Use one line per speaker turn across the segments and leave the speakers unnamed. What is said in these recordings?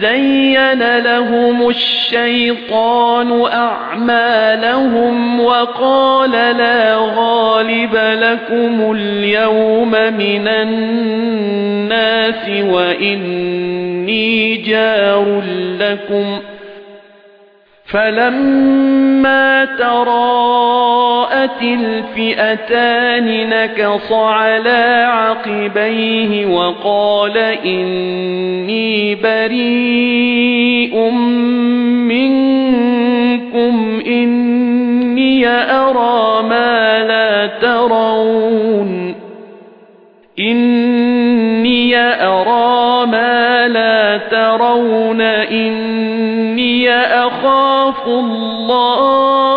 زَيَّنَ لَهُمُ الشَّيْطَانُ أَعْمَالَهُمْ وَقَالَ لَا غَالِبَ لَكُمُ الْيَوْمَ مِنَ النَّاسِ وَإِنِّي جَارٌ لَكُمْ فَلَمَّا تَرَاءَتِ الْفِئَتَانِ نَكَصَ عَلَى عَقِبَيْهِ وَقَالَ إِنِّي بَرِيءٌ مِنكُمْ إِنِّي أَرَى مَا لَا تَرَوْنَ إِنِّي أَرَى مَا لَا تَرَوْنَ إِنِّي أَخَافُ اللَّهَ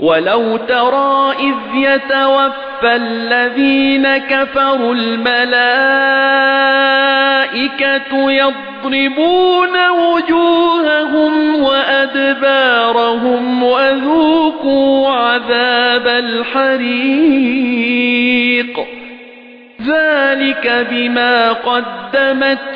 وَلَوْ تَرَى إِذْ يَتَوَفَّى الَّذِينَ كَفَرُوا الْمَلَائِكَةُ يَضْرِبُونَ وُجُوهَهُمْ وَأَدْبَارَهُمْ وَذُوقُوا عَذَابَ الْحَرِيقِ ذَلِكَ بِمَا قَدَّمَتْ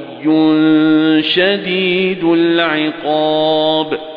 شَدِيدُ الْعِقَابِ